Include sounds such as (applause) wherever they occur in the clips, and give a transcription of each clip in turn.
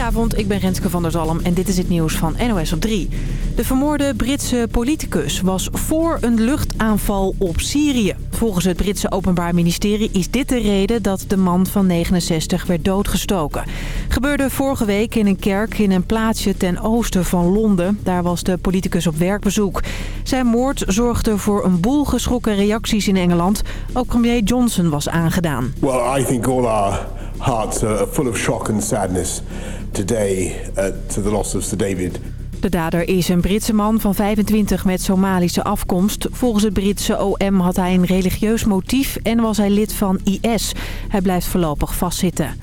Goedenavond, ik ben Renske van der Zalm en dit is het nieuws van NOS op 3. De vermoorde Britse politicus was voor een luchtaanval op Syrië. Volgens het Britse Openbaar Ministerie is dit de reden dat de man van 69 werd doodgestoken. Gebeurde vorige week in een kerk in een plaatsje ten oosten van Londen. Daar was de politicus op werkbezoek. Zijn moord zorgde voor een boel geschrokken reacties in Engeland. Ook premier Johnson was aangedaan. Well, I think all our hearts are full of shock and sadness today to the loss of David. De dader is een Britse man van 25 met Somalische afkomst. Volgens het Britse OM had hij een religieus motief en was hij lid van IS. Hij blijft voorlopig vastzitten.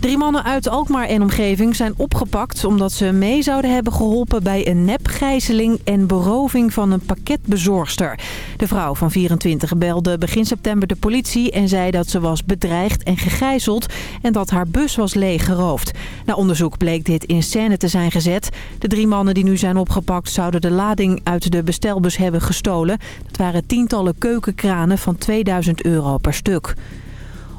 Drie mannen uit Alkmaar en omgeving zijn opgepakt omdat ze mee zouden hebben geholpen bij een nepgijzeling en beroving van een pakketbezorgster. De vrouw van 24 belde begin september de politie en zei dat ze was bedreigd en gegijzeld en dat haar bus was leeggeroofd. Na onderzoek bleek dit in scène te zijn gezet. De drie mannen die nu zijn opgepakt zouden de lading uit de bestelbus hebben gestolen. Dat waren tientallen keukenkranen van 2000 euro per stuk.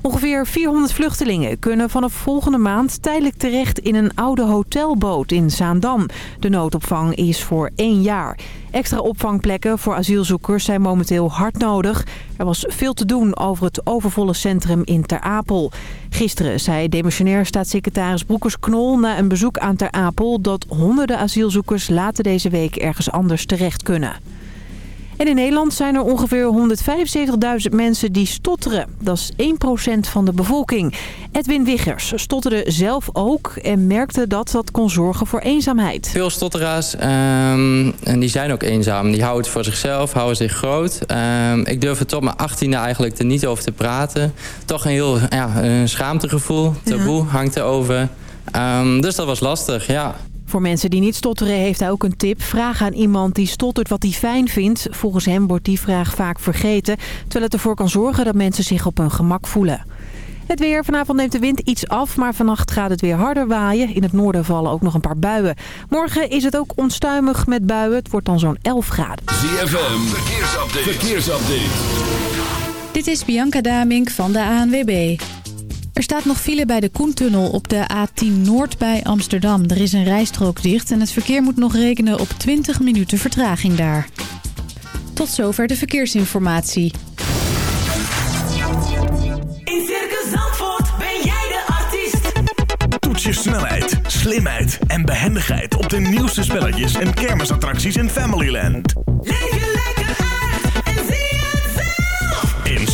Ongeveer 400 vluchtelingen kunnen vanaf volgende maand tijdelijk terecht in een oude hotelboot in Zaandam. De noodopvang is voor één jaar. Extra opvangplekken voor asielzoekers zijn momenteel hard nodig. Er was veel te doen over het overvolle centrum in Ter Apel. Gisteren zei demissionair staatssecretaris Broekers-Knol na een bezoek aan Ter Apel... dat honderden asielzoekers later deze week ergens anders terecht kunnen. En in Nederland zijn er ongeveer 175.000 mensen die stotteren. Dat is 1% van de bevolking. Edwin Wiggers stotterde zelf ook en merkte dat dat kon zorgen voor eenzaamheid. Veel stotteraars, um, en die zijn ook eenzaam. Die houden het voor zichzelf, houden zich groot. Um, ik durf er tot mijn 18e eigenlijk er niet over te praten. Toch een heel ja, een schaamtegevoel, taboe ja. hangt erover. Um, dus dat was lastig, ja. Voor mensen die niet stotteren heeft hij ook een tip. Vraag aan iemand die stottert wat hij fijn vindt. Volgens hem wordt die vraag vaak vergeten. Terwijl het ervoor kan zorgen dat mensen zich op hun gemak voelen. Het weer. Vanavond neemt de wind iets af, maar vannacht gaat het weer harder waaien. In het noorden vallen ook nog een paar buien. Morgen is het ook onstuimig met buien. Het wordt dan zo'n 11 graden. ZFM. Verkeersupdate. Verkeersupdate. Dit is Bianca Damink van de ANWB. Er staat nog file bij de Koentunnel op de A10 Noord bij Amsterdam. Er is een rijstrook dicht en het verkeer moet nog rekenen op 20 minuten vertraging daar. Tot zover de verkeersinformatie. In Circus Zandvoort ben jij de artiest. Toets je snelheid, slimheid en behendigheid op de nieuwste spelletjes en kermisattracties in Familyland. Leef je lekker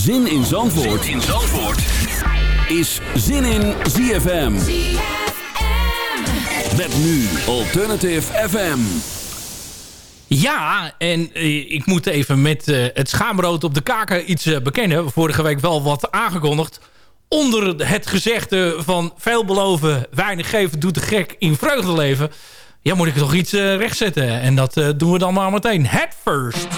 Zin in Zandvoort, zin in Zandvoort. is Zin in ZFM. Met nu Alternative FM. Ja, en uh, ik moet even met uh, het schaamrood op de kaken iets uh, bekennen. Vorige week wel wat aangekondigd. Onder het gezegde van veel beloven, weinig geven, doet de gek in vreugde leven. Ja, moet ik toch iets rechtzetten. En dat doen we dan maar meteen. Head first.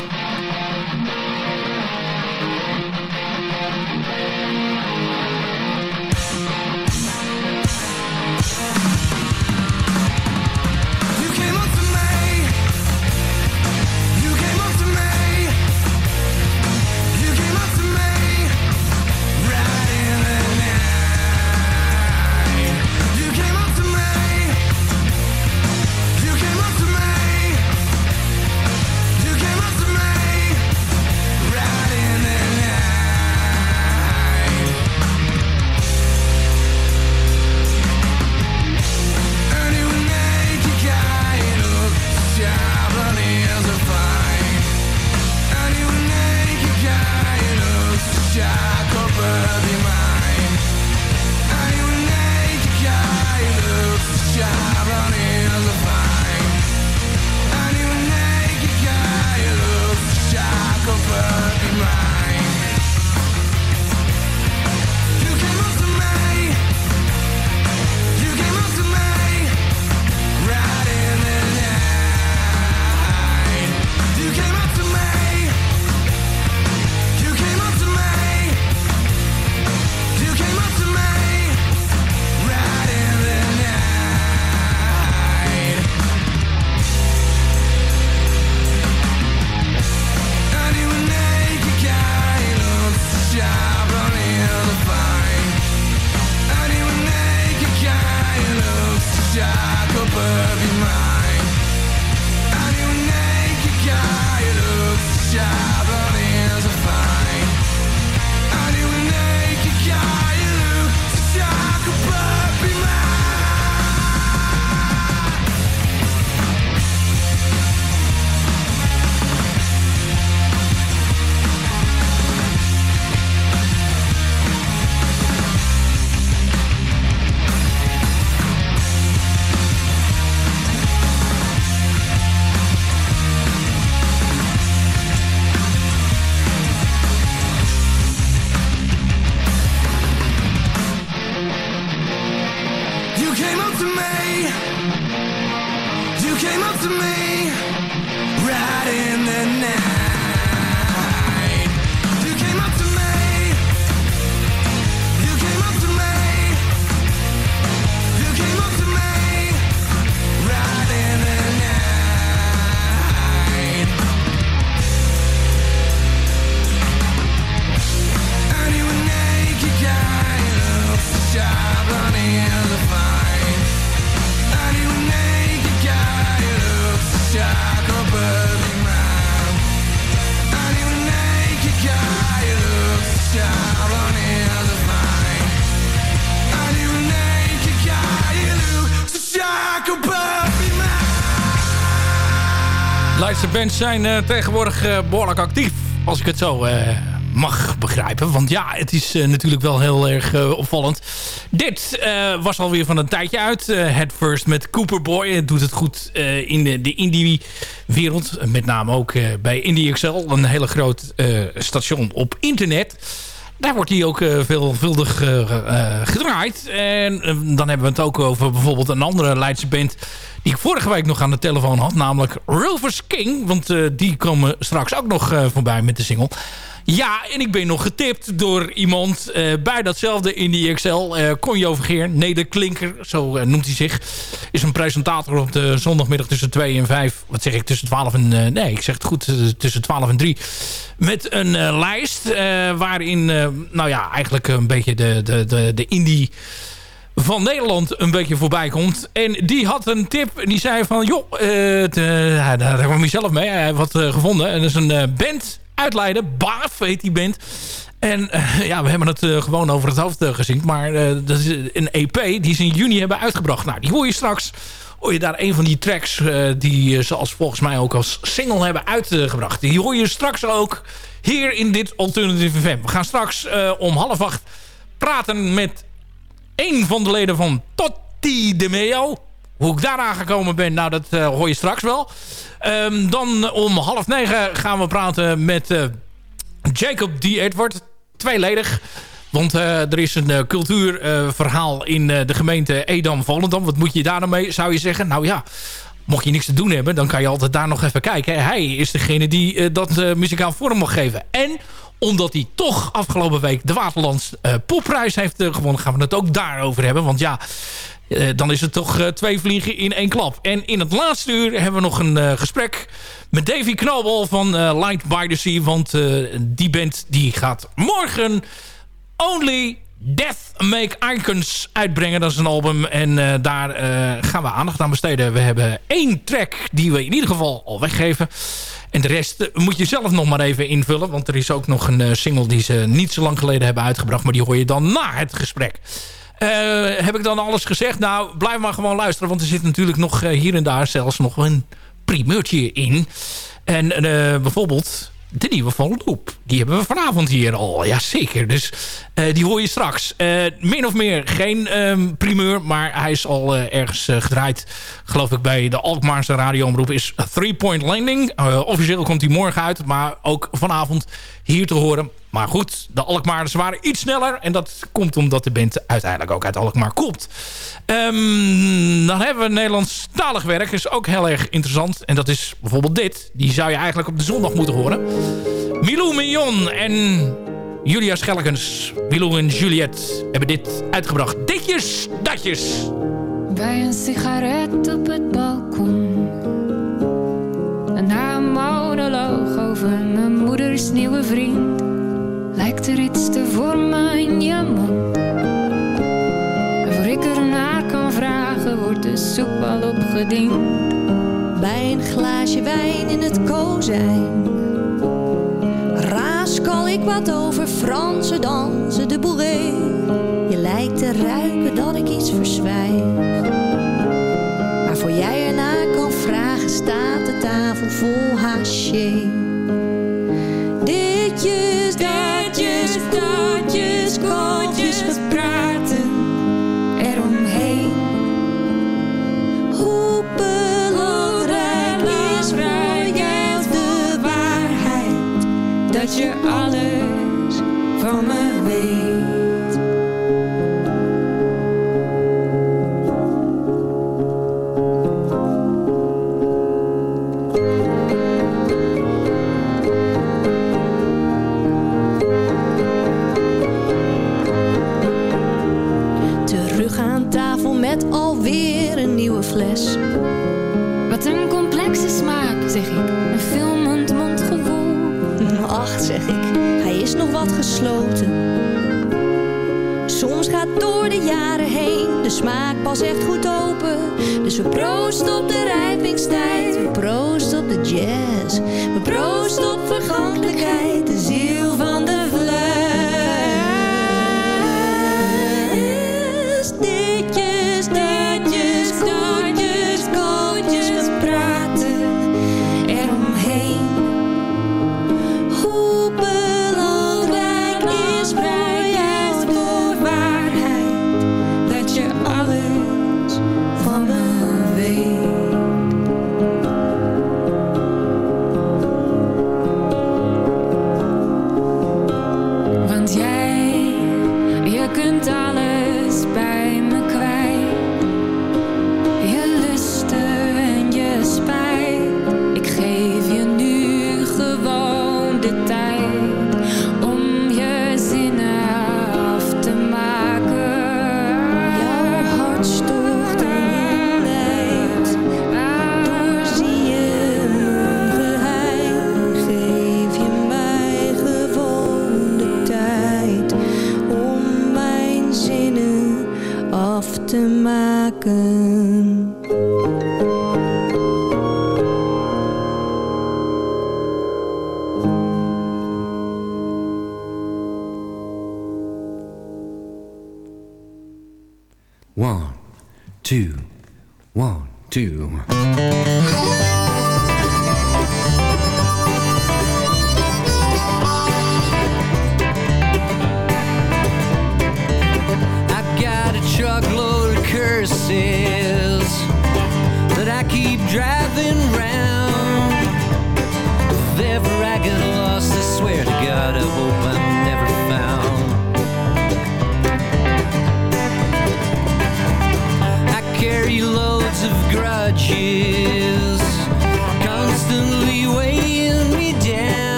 Zijn eh, tegenwoordig eh, behoorlijk actief. Als ik het zo eh, mag begrijpen. Want ja, het is natuurlijk wel heel erg opvallend. Dit eh, was alweer van een tijdje uit. Head First met Cooper Boy. Het doet het goed in de, de indie-wereld. Met name ook bij Indie XL. Een hele groot station op internet. Daar wordt hij ook veelvuldig gedraaid. En dan hebben we het ook over bijvoorbeeld een andere Leidse band... die ik vorige week nog aan de telefoon had. Namelijk Rovers King. Want eh, die komen straks ook nog eh, voorbij met de single. Ja, en ik ben nog getipt door iemand eh, bij datzelfde Indie XL. eh Conjo Vergeer, nee de Klinker, zo noemt hij zich. Is een presentator op de zondagmiddag tussen 2 en 5. Wat zeg ik, tussen 12 en... nee, ik zeg het goed, tussen 12 en 3. Met een lijst waarin, nou ja, eigenlijk een beetje de, de, de, de indie van Nederland een beetje voorbij komt. En die had een tip. Die zei van, joh, eh, eh, daar kwam hij zelf mee. Hij heeft wat eh, gevonden. En dat is een band uit Leiden. Baaf heet die band. En ja, we hebben het gewoon over het hoofd gezien. Maar dat is een EP die ze in juni hebben uitgebracht. Nou, die hoor je straks. Hoor je daar een van die tracks die ze als volgens mij ook als single hebben uitgebracht. Die hoor je straks ook hier in dit Alternative FM. We gaan straks om half acht praten met een van de leden van Totti de Meo. Hoe ik daaraan gekomen ben, nou dat uh, hoor je straks wel. Um, dan om half negen gaan we praten met uh, Jacob D. Edward. Tweeledig. Want uh, er is een cultuurverhaal in de gemeente Edam-Volendam. Wat moet je daar dan mee, zou je zeggen? Nou ja, mocht je niks te doen hebben... dan kan je altijd daar nog even kijken. Hij is degene die dat muzikaal vorm mag geven. En omdat hij toch afgelopen week de Waterlands popprijs heeft gewonnen... gaan we het ook daarover hebben. Want ja, dan is het toch twee vliegen in één klap. En in het laatste uur hebben we nog een gesprek met Davy Knobel van Light by the Sea. Want die band die gaat morgen Only Death Make Icons uitbrengen. Dat is een album en uh, daar uh, gaan we aandacht aan besteden. We hebben één track die we in ieder geval al weggeven. En de rest moet je zelf nog maar even invullen. Want er is ook nog een uh, single die ze niet zo lang geleden hebben uitgebracht. Maar die hoor je dan na het gesprek. heb ik dan alles gezegd? Nou, blijf maar gewoon luisteren. Want er zit natuurlijk nog hier en daar zelfs nog een primeurtje in. En bijvoorbeeld de nieuwe van Loop. Die hebben we vanavond hier al. Ja, zeker. Dus uh, die hoor je straks. Uh, min of meer geen um, primeur, maar hij is al uh, ergens gedraaid. Geloof ik bij de Alkmaarse radioomroep is Three Point Landing. officieel komt hij morgen uit, maar ook vanavond hier te horen. Maar goed, de Alkmaarders waren iets sneller. En dat komt omdat de band uiteindelijk ook uit Alkmaar komt. Um, dan hebben we Nederlandstalig werk. is ook heel erg interessant. En dat is bijvoorbeeld dit. Die zou je eigenlijk op de zondag moeten horen. Milou Mignon en Julia Schellekens. Milou en Juliette hebben dit uitgebracht. Ditjes, datjes. Bij een sigaret op het balkon. Na een monoloog over mijn moeders nieuwe vriend. Lijkt er iets te vormen in je mond. En voor ik er naar kan vragen, wordt de soep al opgediend. Bij een glaasje wijn in het kozijn. Raaskal ik wat over Franse dansen de bourrée. Je lijkt te ruiken dat ik iets verzwijg. Maar voor jij ernaar kan vragen, staat de tafel vol haché.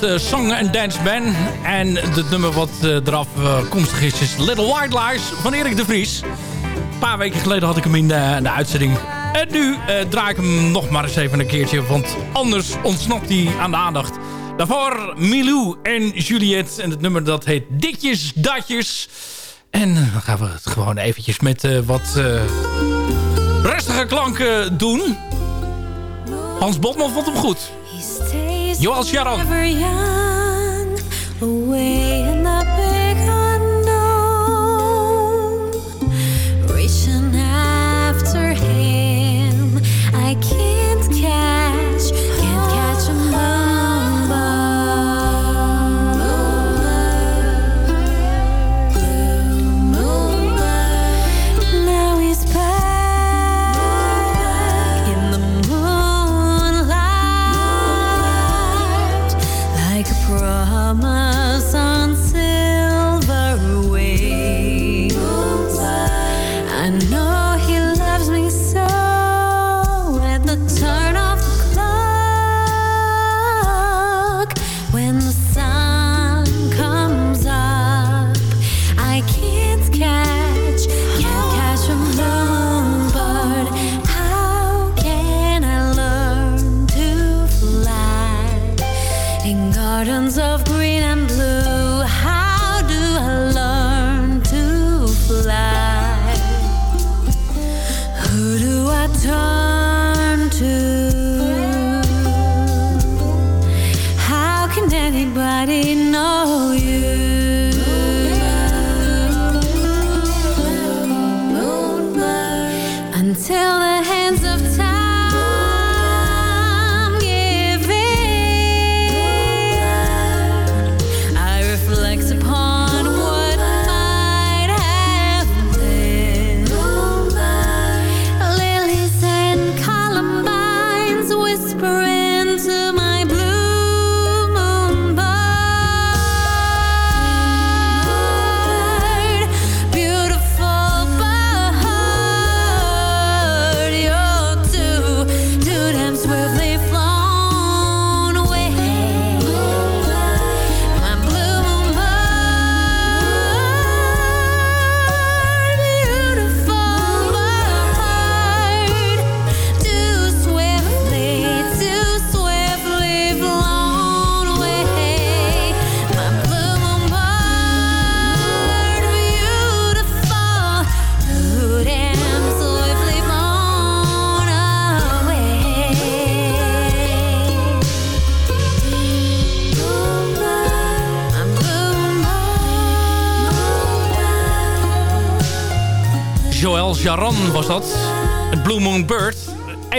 Heet eh, Song and Dance Band. En het nummer wat eh, eraf eh, komstig is, is Little White Lies van Erik de Vries. Een paar weken geleden had ik hem in de, de uitzending. En nu draai ik hem nog maar eens even een keertje. Want anders ontsnapt hij aan de aandacht. Daarvoor Milou en Juliette. En het nummer dat heet Ditjes, Datjes. En dan gaan we het gewoon eventjes met wat rustige klanken doen. Hans Botman vond hem goed. Joel away.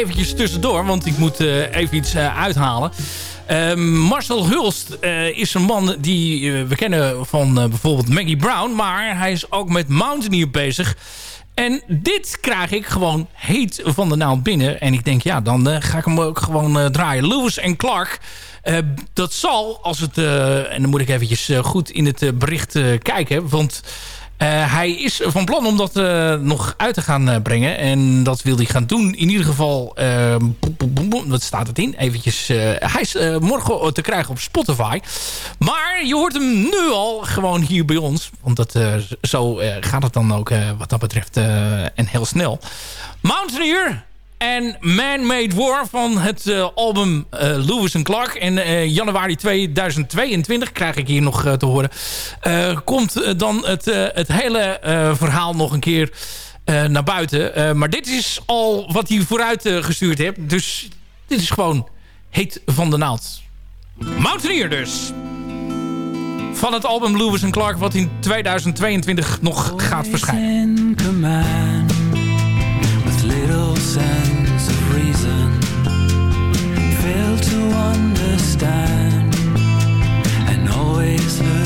Eventjes tussendoor, want ik moet eh, even iets eh, uithalen. Ehm, Marcel Hulst eh, is een man die we kennen van bijvoorbeeld Maggie Brown. Maar hij is ook met Mountaineer bezig. En dit krijg ik gewoon heet van de naald binnen. En ik denk, ja, dan ga ik hem ook gewoon draaien. Lewis en Clark. Dat zal, als het... en dan moet ik eventjes goed in het bericht kijken. Want hij is van plan om dat eh, nog uit te gaan eh, brengen. En dat wil hij gaan doen. In ieder geval, eh, boem, wat staat het in? Eventjes, eh, hij is eh, morgen te krijgen op Spotify. Maar je hoort hem nu al gewoon hier bij ons. Want dat, eh, zo eh, gaat het dan ook eh, wat dat betreft. eh, en heel snel. Mountaineer en Man-Made War van het eh, album eh, Lewis Clark. In eh, januari 2022 krijg ik hier nog te horen. komt dan het, het hele verhaal nog een keer naar buiten. Maar dit is al wat hij vooruit gestuurd heeft. Dus dit is gewoon heet van de naald. Mountaineer dus. Van het album Lewis Clark wat in 2022 nog gaat verschijnen. Sense of reason. Fail to understand and always looking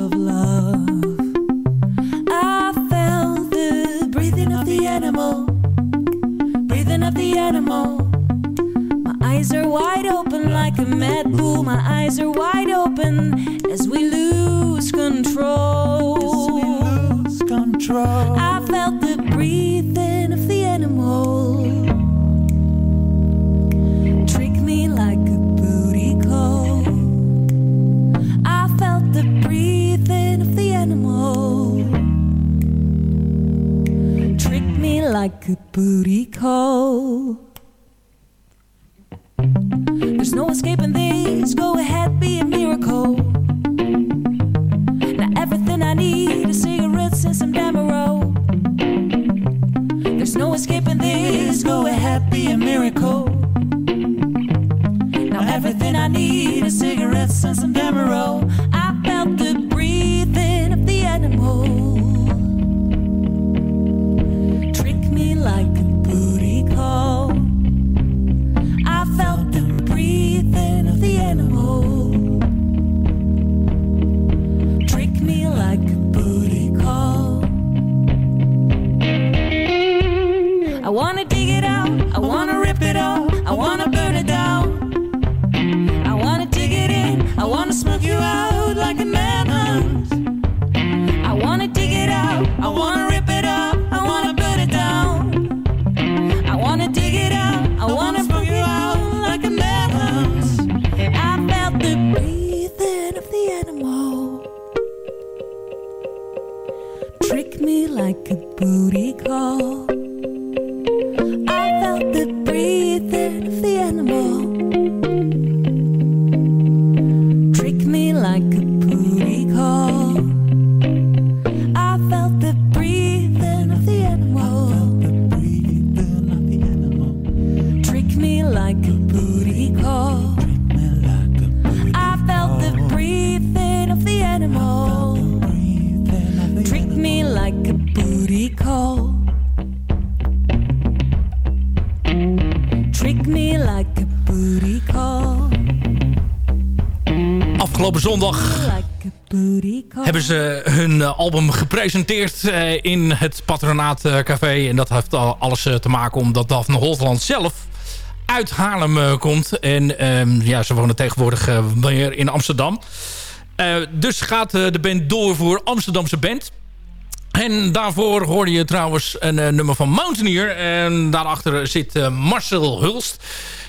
of love. I felt the breathing of the animal, breathing of the animal. My eyes are wide open like a mad bull. My eyes are wide. trick me like a booty call. hebben ze hun eh, album gepresenteerd eh, in het Patronaatcafé. Eh, en dat heeft alles te maken omdat Daphne Holtland zelf uit Haarlem komt. En ehm, ja, ze wonen tegenwoordig weer in Amsterdam. Dus gaat de band door voor Amsterdamse band. En daarvoor hoorde je trouwens een nummer van Mountaineer. En daarachter zit Marcel Hulst.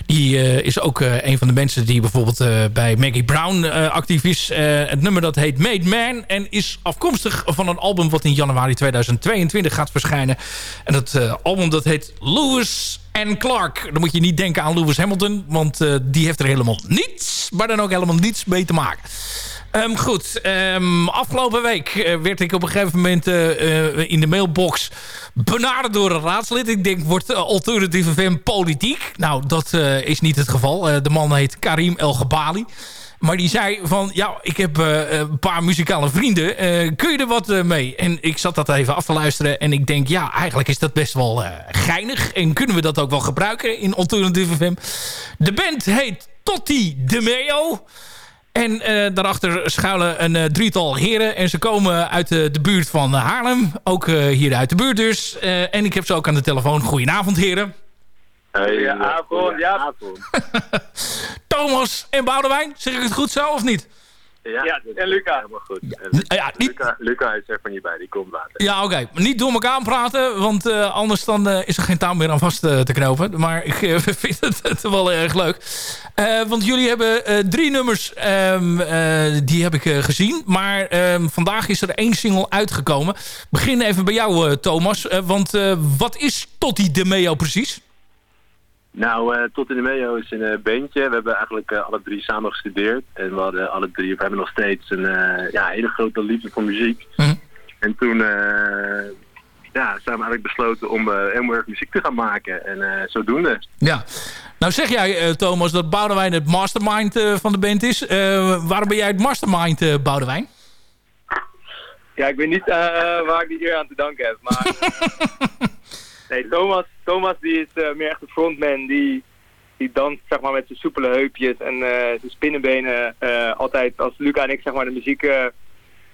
Die eh, is ook eh, een van de mensen die bijvoorbeeld eh, bij Maggie Brown actief is. Het nummer dat heet Made Man. En is afkomstig van een album wat in januari 2022 gaat verschijnen. En dat album dat heet Lewis and Clark. Dan moet je niet denken aan Lewis Hamilton. Want die heeft er helemaal niets, maar dan ook helemaal niets mee te maken. Ehm, goed, ehm, afgelopen week eh, werd ik op een gegeven moment eh, eh, in de mailbox benaderd door een raadslid. Ik denk, wordt uh, alternatieve FM politiek? Nou, dat is niet het geval. De man heet Karim El Gabali. Maar die zei van, ja, ik heb een paar muzikale vrienden. Kun je er wat mee? En ik zat dat even af te luisteren. En ik denk, ja, eigenlijk is dat best wel geinig. En kunnen we dat ook wel gebruiken in Alternative FM? De band heet Totti De Meo. En eh, daarachter schuilen een eh, drietal heren. En ze komen uit eh, de buurt van Haarlem. Ook eh, hier uit de buurt dus. Eh, en ik heb ze ook aan de telefoon. Goedenavond heren. Goedenavond, ja. (laughs) Thomas en Boudewijn. Zeg ik het goed zo of niet? Ja, en Luca. Helemaal goed. Ja, niet... Luca, Luca is er van je bij, die komt later. Ja, oké. Maar niet door elkaar praten, want eh, anders dan, eh, is er geen touw meer aan vast eh, te knopen. Maar ik (laughs) vind het, het wel erg leuk. Eh, want jullie hebben eh, drie nummers, ehm, eh, die heb ik gezien. Maar ehm, vandaag is er één single uitgekomen. Begin even bij jou, eh, Thomas. Want eh, wat is Totti de Meo precies? Nou, eh, Tot in de Meo is een eh, bandje. We hebben eigenlijk eh, alle drie samen gestudeerd. En we hadden alle drie, we hebben nog steeds een eh, ja, hele grote liefde voor muziek. En toen eh, ja, zijn we eigenlijk besloten om eh, helemaal erg muziek te gaan maken. En eh, zodoende. Ja. Nou zeg jij, eh, Thomas, dat Boudewijn het mastermind eh, van de band is. Eh, waarom ben jij het mastermind, eh, Boudewijn? Ja, ik weet niet eh, waar ik die eer aan te danken heb, maar... (laughs) nee, Thomas, Thomas die is eh, meer echt de frontman, die, die danst zeg maar met zijn soepele heupjes en eh, zijn spinnenbenen eh, altijd als Luca en ik zeg maar de muziek, eh,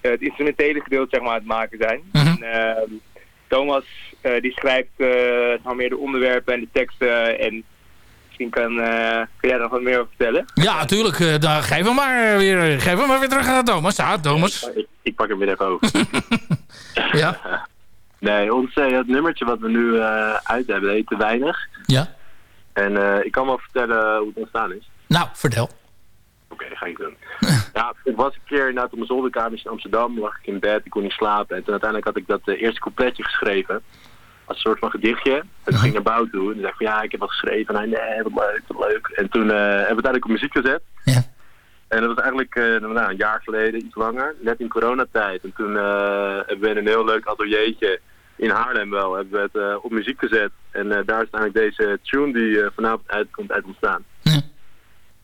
het instrumentele gedeelte zeg maar aan het maken zijn. En, eh, Thomas eh, die schrijft eh, maar meer de onderwerpen en de teksten en misschien kan, eh, kun jij nog wat meer over vertellen? Ja, natuurlijk. eh, dan geef hem maar weer, geef hem maar weer terug aan Thomas. Ja, Thomas. Ik, ik pak hem weer even over. (laughs) ja. (laughs) Nee, ons eh, het nummertje wat we nu eh, uit hebben, heet Te Weinig. Ja. En eh, ik kan wel vertellen hoe het ontstaan is. Nou, vertel. Oké, ga ik doen. (laughs) ja, ik was een keer inderdaad op mijn zolderkamer in Amsterdam, lag ik in bed, ik kon niet slapen. En toen uiteindelijk had ik dat eerste coupletje geschreven. Als een soort van gedichtje. En toen ging ik naar Bouw toe en toen zei ik van ja, ik heb wat geschreven. En hij, nee, wat leuk, wat leuk. En toen hebben we het uiteindelijk op muziek gezet. Ja. En dat was eigenlijk eh, nou, een jaar geleden, iets langer, net in coronatijd. En toen hebben we in een heel leuk ateliertje in Haarlem wel, hebben we het eh, op muziek gezet. En eh, daar is uiteindelijk deze tune die eh, vanavond uitkomt uit ontstaan.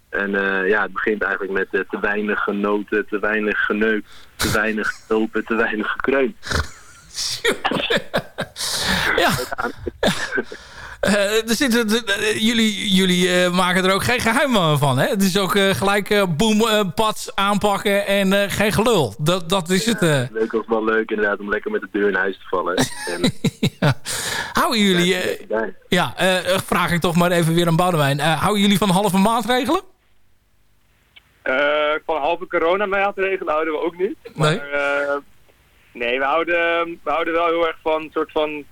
En ja, het begint eigenlijk met te weinig genoten, te weinig geneukt, te weinig gelopen, te weinig gekreund. (laughs) Ja. (laughs) er zitten, eh, jullie jullie eh, maken er ook geen geheim eh, van. Hè? Het is ook eh, gelijk eh, boem, eh, pad aanpakken en eh, geen gelul. Dat, dat is het. eh. Leuk was wel leuk inderdaad om lekker met de deur in huis te vallen. (laughs) En, Houden jullie... eh, ja, eh, vraag ik toch maar even weer aan Boudewijn. Eh, houden jullie van halve maatregelen? Eh, van halve corona-maatregelen houden we ook niet. Nee? Maar, eh, nee, we houden, we houden wel heel erg van een soort van...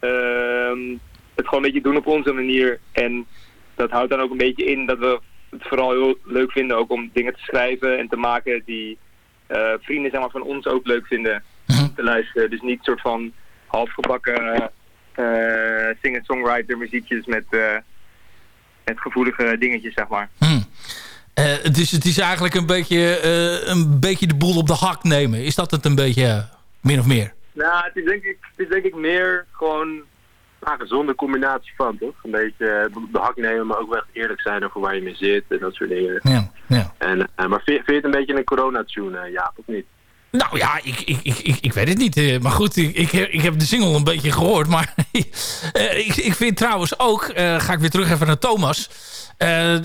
ehm, het gewoon een beetje doen op onze manier. En dat houdt dan ook een beetje in dat we het vooral heel leuk vinden ook om dingen te schrijven en te maken die eh, vrienden zeg maar, van ons ook leuk vinden te luisteren. Dus niet soort van halfgebakken eh singer-songwriter muziekjes met, eh, met gevoelige dingetjes, zeg maar. Eh, het, is, het is eigenlijk een beetje, een beetje de boel op de hak nemen. Is dat het een beetje, min of meer? Nou, het is denk ik, het is denk ik meer gewoon een gezonde combinatie van, toch? Een beetje eh, de hak nemen, maar ook wel echt eerlijk zijn over waar je mee zit en dat soort dingen. Ja, ja. En, eh, maar vind, je het een beetje een corona-tune, eh, Jaap, of niet? Nou ja, ik, ik, ik, ik, weet het niet. maar goed, ik, ik, heb- ik heb de single een beetje gehoord. Maar (laughs) ik, ik vind trouwens ook... ga ik weer terug even naar Thomas.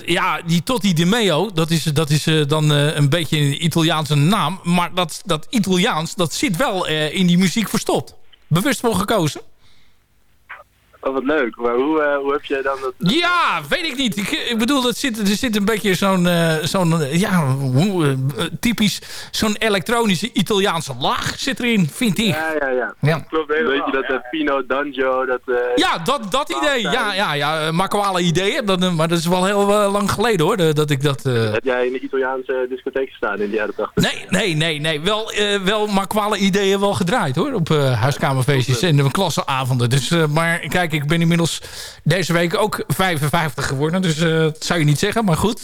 Ja, die Totti de Meo, dat is, dat is dan een beetje een Italiaanse naam. Maar dat, dat Italiaans, dat zit wel in die muziek verstopt. Bewust voor gekozen? Oh, wat leuk. Maar hoe, eh, hoe heb jij dan dat... Ja, weet ik niet. Ik, ik bedoel, dat zit, er zit een beetje zo'n, eh, zo'n eh, ja, hoe, typisch, zo'n elektronische Italiaanse laag zit erin, vind ik. Ja, ja, ja. Ja. Klopt helemaal. Weet je dat eh, Pino D'Angio, dat... eh, Ja, dat, dat idee. Ja, ja, ja. Makwale ideeën. Dat, maar dat is wel heel lang geleden hoor, dat ik dat... eh, Heb jij in de Italiaanse discotheek gestaan in de jaren 80? Nee, nee, nee, nee. Wel, eh wel Makwale ideeën wel gedraaid hoor. Op huiskamerfeestjes en de klassenavonden. Dus, eh, maar kijk, ik ben inmiddels deze week ook 55 geworden. Dus eh, dat zou je niet zeggen, maar goed.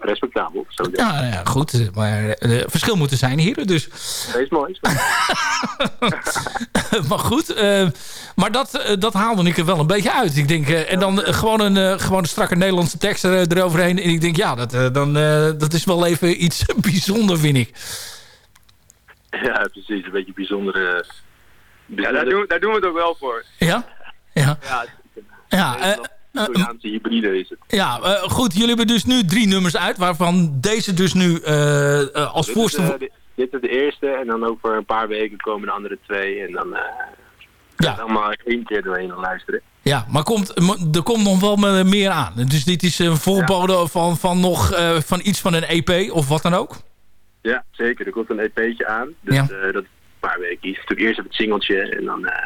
Respectabel, zo Ja, ja goed. eh, Maar eh, verschil moeten zijn hier. Dus. Mooi. is mooi. (laughs) maar goed, eh, maar dat, dat haalde ik er wel een beetje uit. Ik denk, eh, en dan gewoon, een, eh, gewoon een strakke Nederlandse tekst er, eroverheen. En ik denk, ja, dat, dan, eh, dat is wel even iets (laughs) bijzonder, vind ik. Ja, precies. Een beetje bijzondere... Ja, daar doen, daar doen we het ook wel voor. Ja? Ja. Ja, Ja, eh, Italiaanse hybride is het. ja eh, goed. Jullie hebben dus nu drie nummers uit. Waarvan deze dus nu eh, eh, als Dit is, voorstel... eh, dit, dit is de eerste en dan over een paar weken komen de andere twee. En dan eh kan je allemaal één keer doorheen luisteren. Ja, maar komt, er komt nog wel me- meer aan. Dus dit is een voorbode van, van nog eh, van iets van een EP of wat dan ook? Ja, zeker. Er komt een EP'tje aan. Dus Ja. eh, dat is een paar weken. Natuurlijk eerst even het singeltje en dan... eh,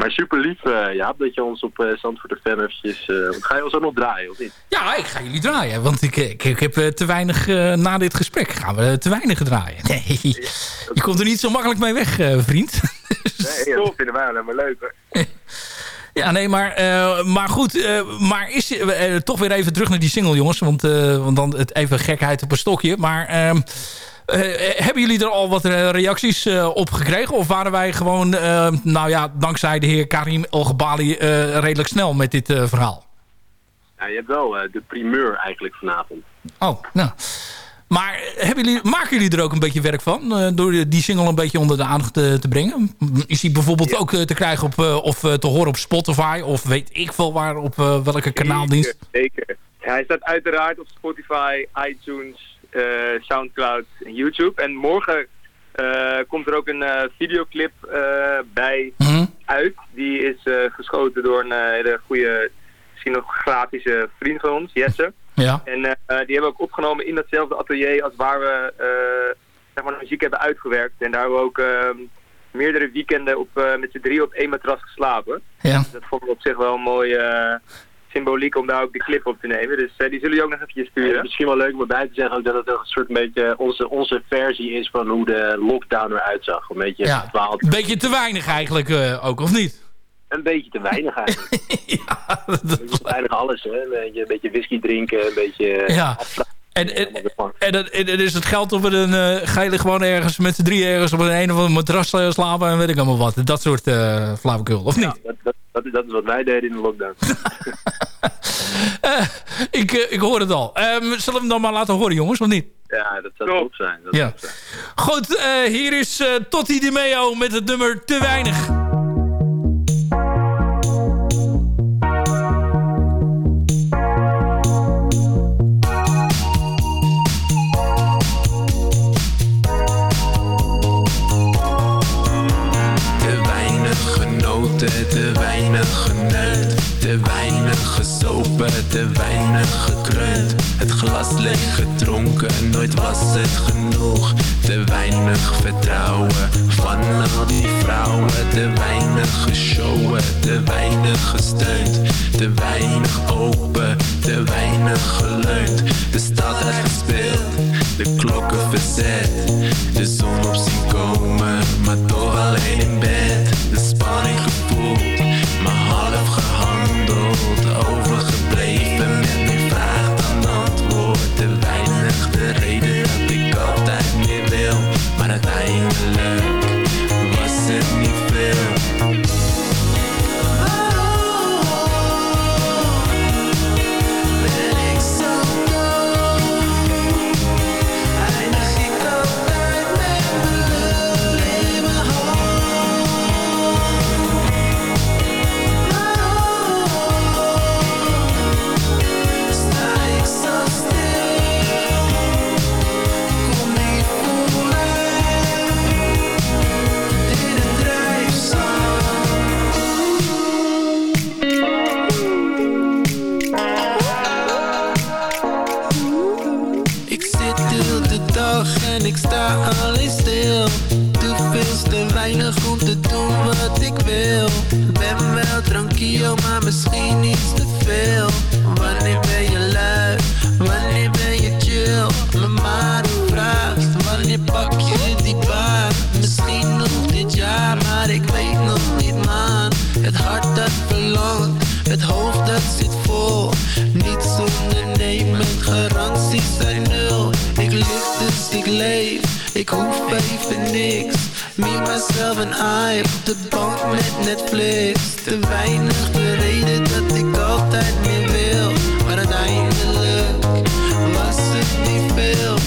Maar super lief, eh Jaap, dat je ons op uh, Zandvoort FM eventjes... eh, ga je ons ook nog draaien, of niet? Ja, ik ga jullie draaien. Want ik, ik, ik heb eh, te weinig, eh, na dit gesprek gaan we te weinig draaien. Nee, (laughs) je komt er niet zo makkelijk mee weg, eh, vriend. (laughs) Nee, dat vinden wij alleen maar leuk, hoor. (laughs) Ja, nee, maar, eh, maar goed. eh, maar is, toch weer even terug naar die single, jongens. Want, eh, want dan het even gekheid op een stokje. Maar ehm, eh, hebben jullie er al wat eh, reacties eh, op gekregen? Of waren wij gewoon, eh, nou ja, dankzij de heer Karim El-Gabali... eh, redelijk snel met dit eh, verhaal? Ja, je hebt wel eh, de primeur eigenlijk vanavond. Oh, nou. Maar eh, hebben jullie, maken jullie er ook een beetje werk van? eh, door die single een beetje onder de aandacht te, te brengen? Is die bijvoorbeeld ook eh, te krijgen op, eh, of eh, te horen op Spotify? Of weet ik veel waar, op eh, welke kanaaldienst? Zeker. Ja, hij staat uiteraard op Spotify, iTunes, eh, Soundcloud en YouTube. En morgen eh, komt er ook een eh, videoclip eh, bij Mhm. uit. Die is eh, geschoten door een eh, hele goede scenografische vriend van ons, Jesse. Ja. En eh, die hebben we ook opgenomen in datzelfde atelier als waar we eh, zeg maar, de muziek hebben uitgewerkt. En daar hebben we ook ehm, meerdere weekenden op, eh, met z'n drie op één matras geslapen. Ja. Dus dat vond ik op zich wel een mooie eh, symboliek om daar ook de clip op te nemen. Dus eh, die zullen jullie ook nog eventjes Ja, sturen. misschien wel leuk om erbij te zeggen ook dat het een soort beetje onze, onze versie is van hoe de lockdown eruit zag. Een beetje Ja, verdwaald. een beetje te weinig eigenlijk eh, ook, of niet? Een beetje te weinig eigenlijk. (laughs) ja, dat is weinig alles, hè. Een beetje, een beetje whisky drinken, een beetje... Ja. En, en, en, is het geld op een... eh ga je gewoon ergens met z'n drie ergens op een een of ander matras eh, slapen en weet ik allemaal wat. Dat soort eh flauwekul, of niet? Dat, dat, dat, is- dat is wat wij deden in de lockdown. (laughs) Eh, ik, eh, ik hoor het al. Ehm, zullen we hem dan maar laten horen, jongens, of niet? Ja, dat zou top zijn. Dat Ja. Goed, eh, hier is Totti Di Meo met het nummer Te Weinig. Weinig geneund. Te weinig gesopen, te weinig gekreund. Het glas leeg gedronken, nooit was het genoeg. Te weinig vertrouwen van al die vrouwen. Te weinig geshowen, te weinig gesteund. Te weinig open, te weinig geleund. De stad uitgespeeld, de klokken verzet. De zon op zien komen, maar toch alleen in bed. De spanning gevoeld, maar half gehandeld. Overgebleven met meer vraag dan antwoord. Te weinig de reden dat ik altijd meer wil. Maar uiteindelijk was het niet maar ik weet nog niet man. Het hart dat verlangt, het hoofd dat zit vol. Niets ondernemen, garanties zijn nul. Ik licht dus ik leef, ik hoef even niks. Me, myself en I op de bank met Netflix. Te weinig de reden dat ik altijd meer wil. Maar uiteindelijk was het niet veel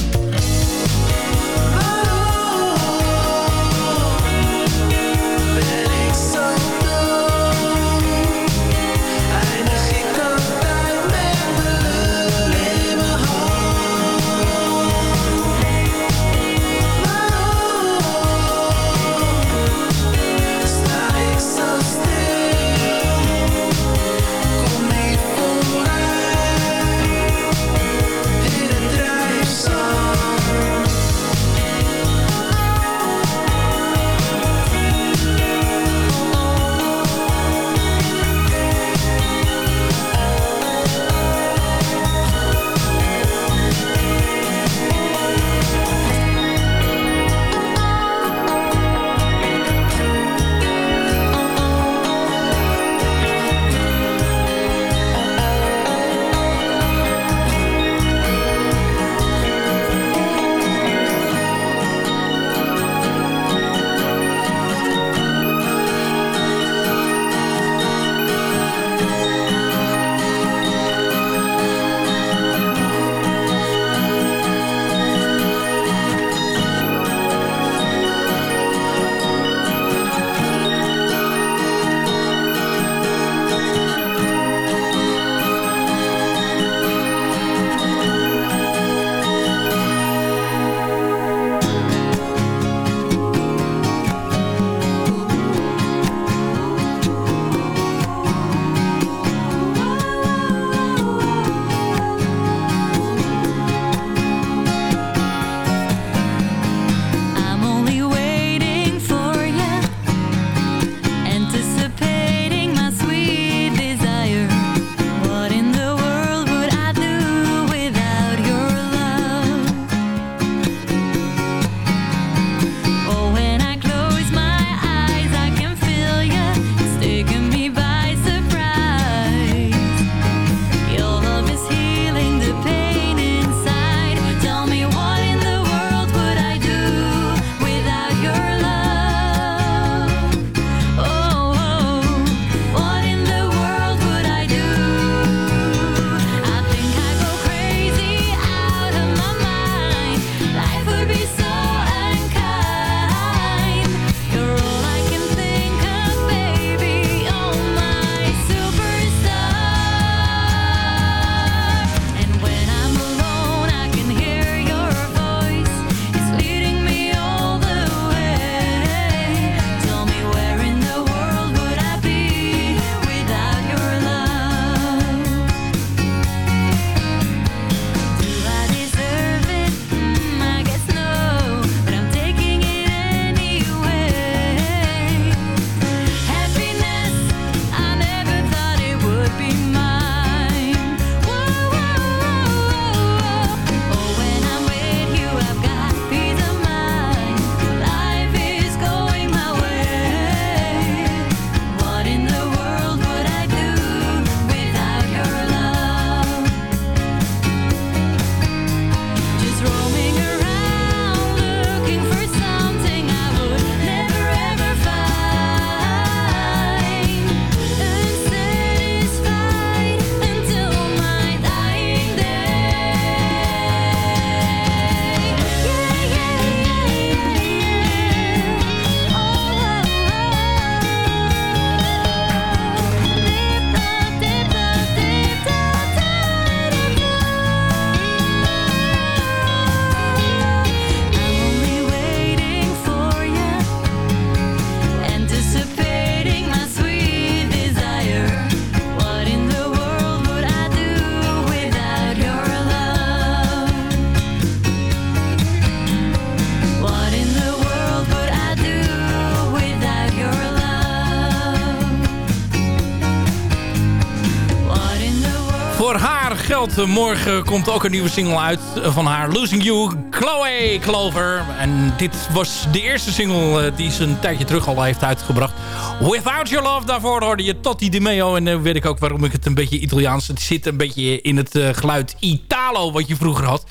geld. Morgen komt ook een nieuwe single uit van haar. Losing You, Chloe Clover. En dit was de eerste single eh, die ze een tijdje terug al heeft uitgebracht. Without Your Love, daarvoor hoorde je Totti Di Meo. En dan weet ik ook waarom ik het een beetje Italiaans... Het zit een beetje in het eh, geluid Italo wat je vroeger had.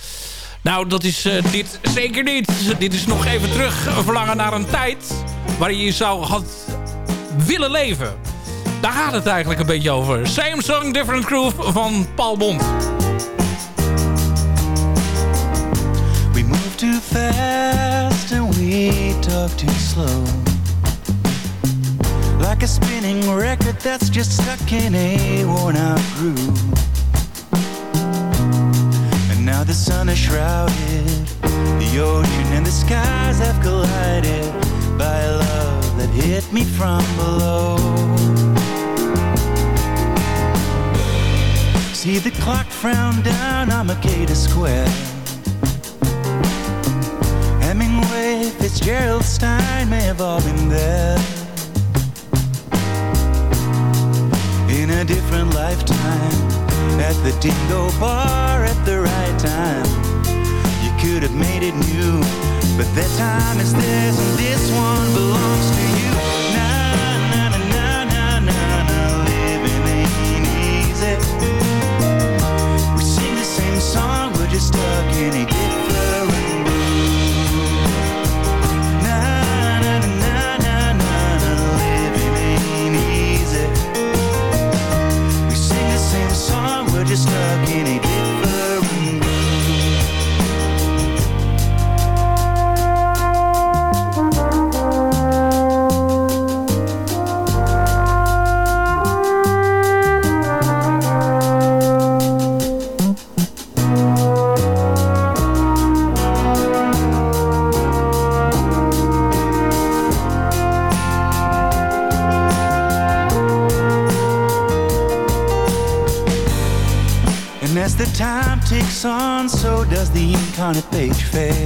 Nou, dat is eh, dit zeker niet. Dit is nog even terug verlangen naar een tijd... waarin je zou had willen leven. Daar gaat het eigenlijk een beetje over. Same Song, Different Groove van Paul Bond. Talk too slow. Like a spinning record that's just stuck in a worn out groove. And now the sun is shrouded, the ocean and the skies have collided by a love that hit me from below. See the clock frown down Armageddon Square. Hemingway, Fitzgerald, Stein may have all been there. In a different lifetime, at the Dingo Bar at the right time. You could have made it new, but that time is theirs and this one belongs to you. Na na na na na na na, living ain't easy. We sing the same song, we're just stuck in a different down a page fair.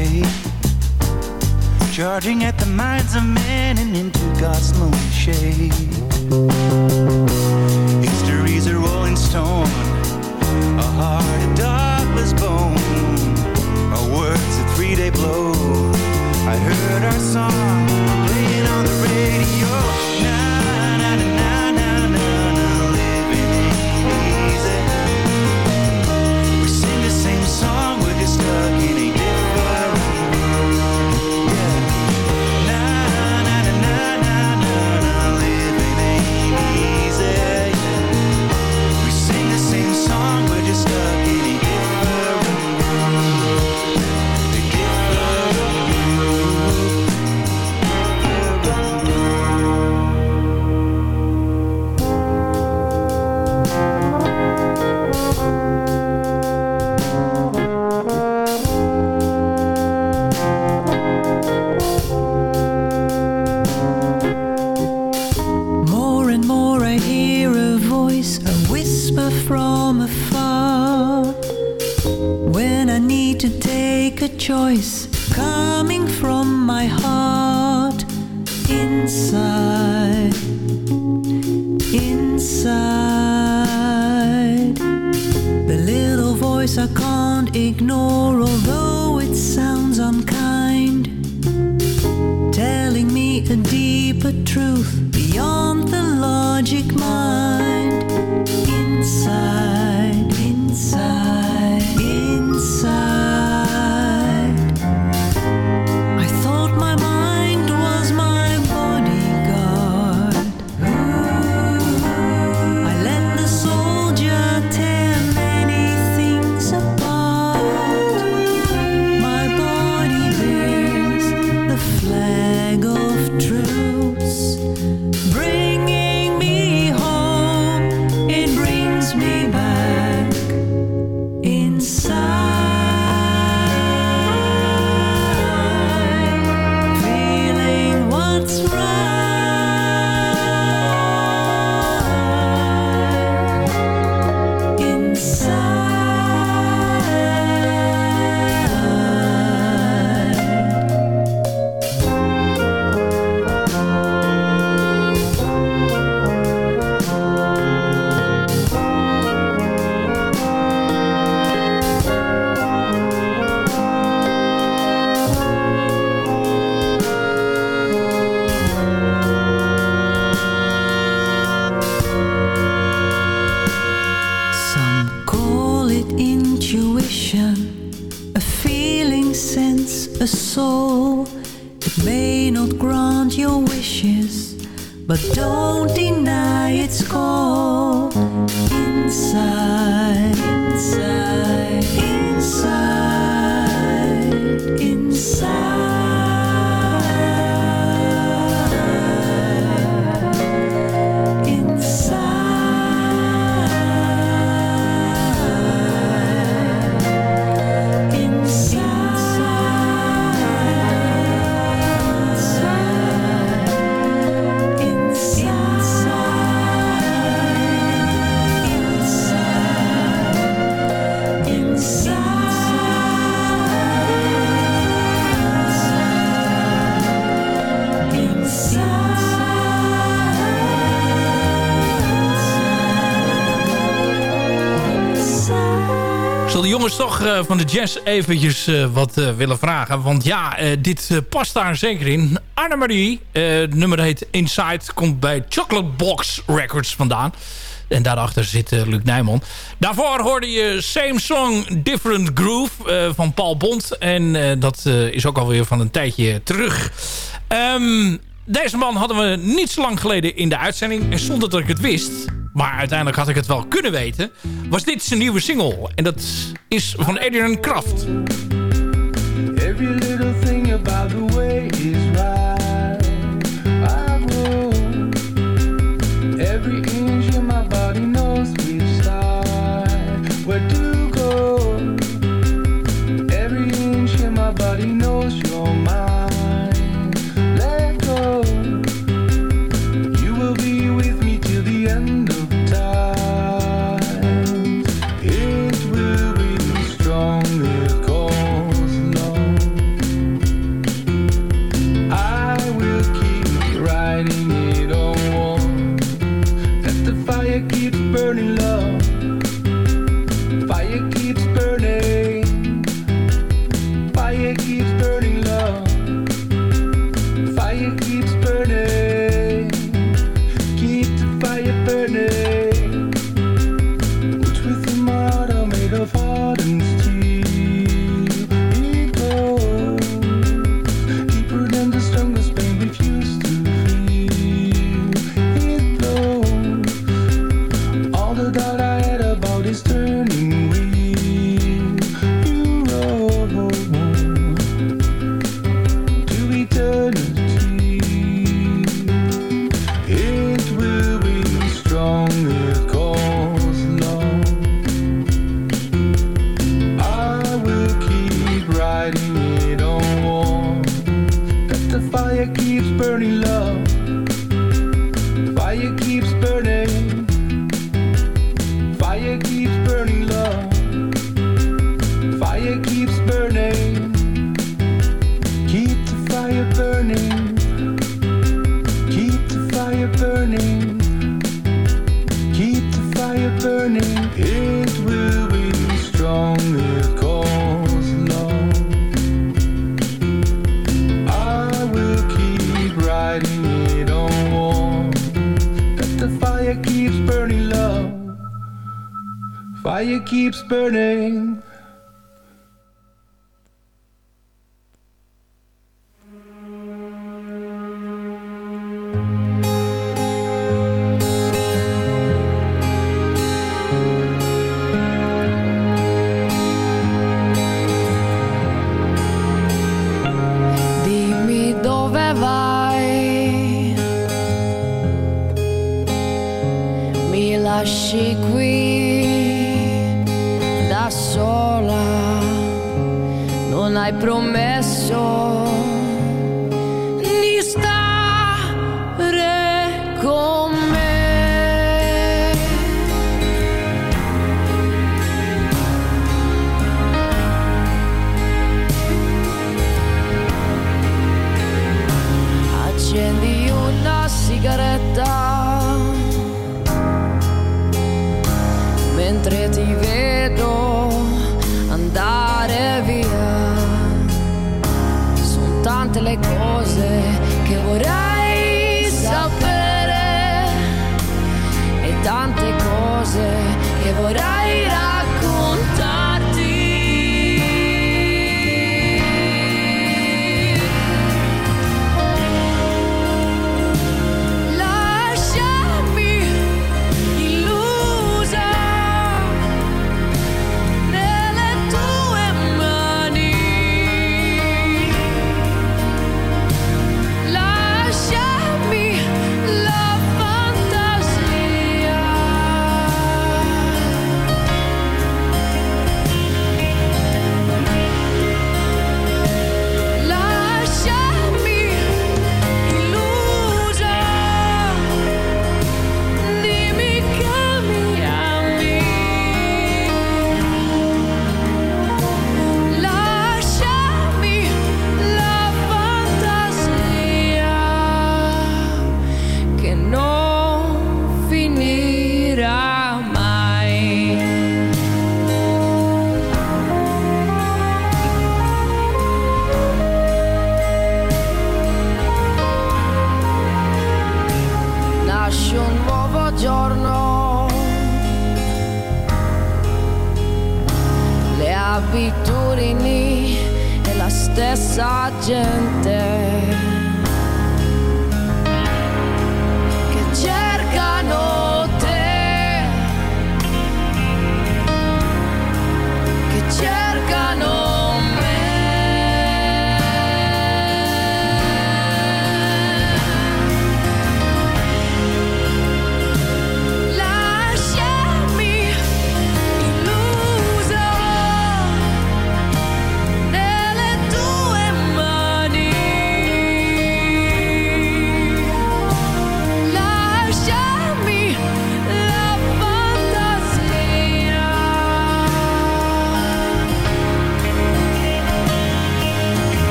inside Eh, van de jazz eventjes eh, wat eh, willen vragen. Want ja, dit past daar zeker in. Annemarie, het nummer heet Inside, komt bij Chocolate Box Records vandaan. En daarachter zit Luc Nijman. Daarvoor hoorde je Same Song, Different Groove van Paul Bond. En dat is ook alweer van een tijdje terug. Ehm, deze man hadden we niet zo lang geleden in de uitzending. En zonder dat ik het wist maar uiteindelijk had ik het wel kunnen weten, was dit zijn nieuwe single. En dat is van Adrian Kraft. Every little thing about the burning love. keeps burning.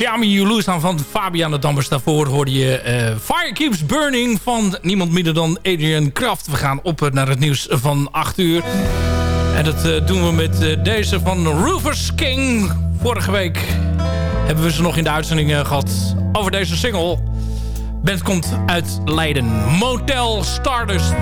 Lasciami You van Fabian de Dammers. Daarvoor hoorde je eh, Fire Keeps Burning van niemand minder dan Adrian Kraft. We gaan op naar het nieuws van 8 uur. En dat eh, doen we met eh, deze van Rufus King. Vorige week hebben we ze nog in de uitzending eh, gehad over deze single. Band komt uit Leiden. Motel Stardust.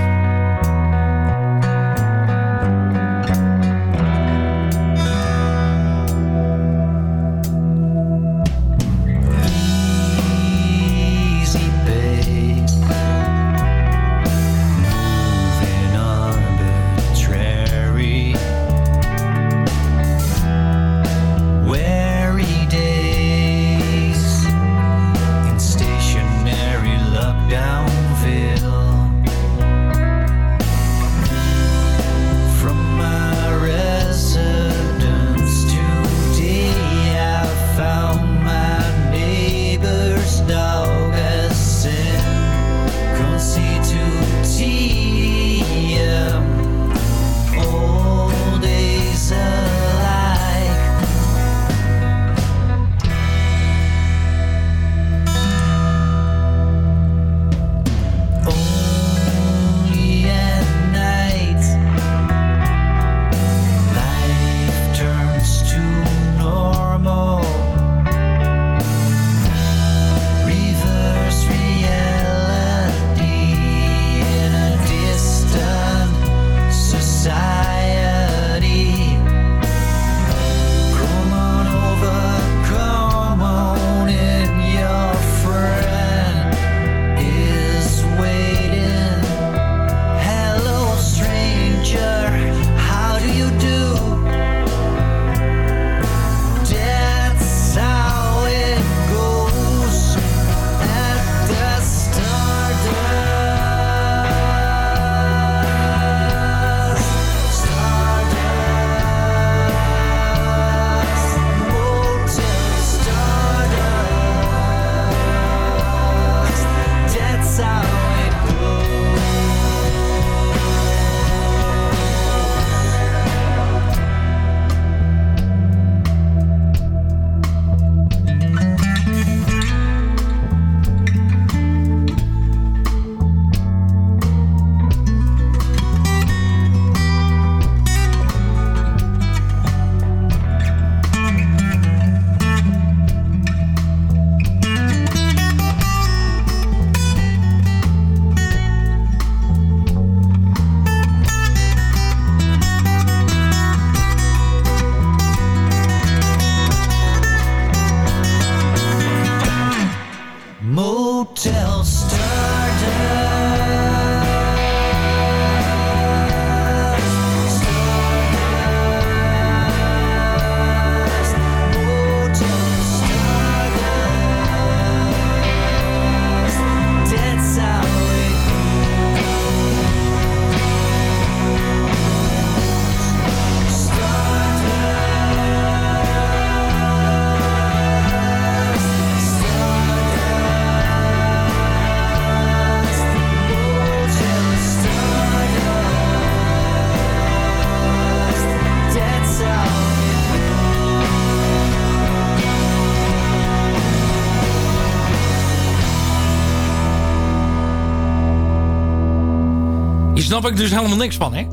Snap ik dus helemaal niks van, hè.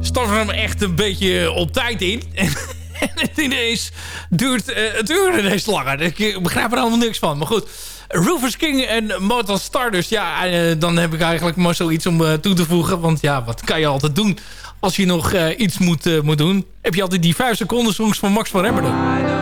Start er hem echt een beetje op tijd in. (laughs) En, het ineens duurt eh, het uur ineens langer. Ik begrijp er helemaal niks van. Maar goed, Rufus King en Mortal Stardust. Ja, eh, dan heb ik eigenlijk maar zoiets om eh, toe te voegen. Want ja, wat kan je altijd doen als je nog iets moet, moet doen? Heb je altijd die 5 seconden songs van Max van Remmerden.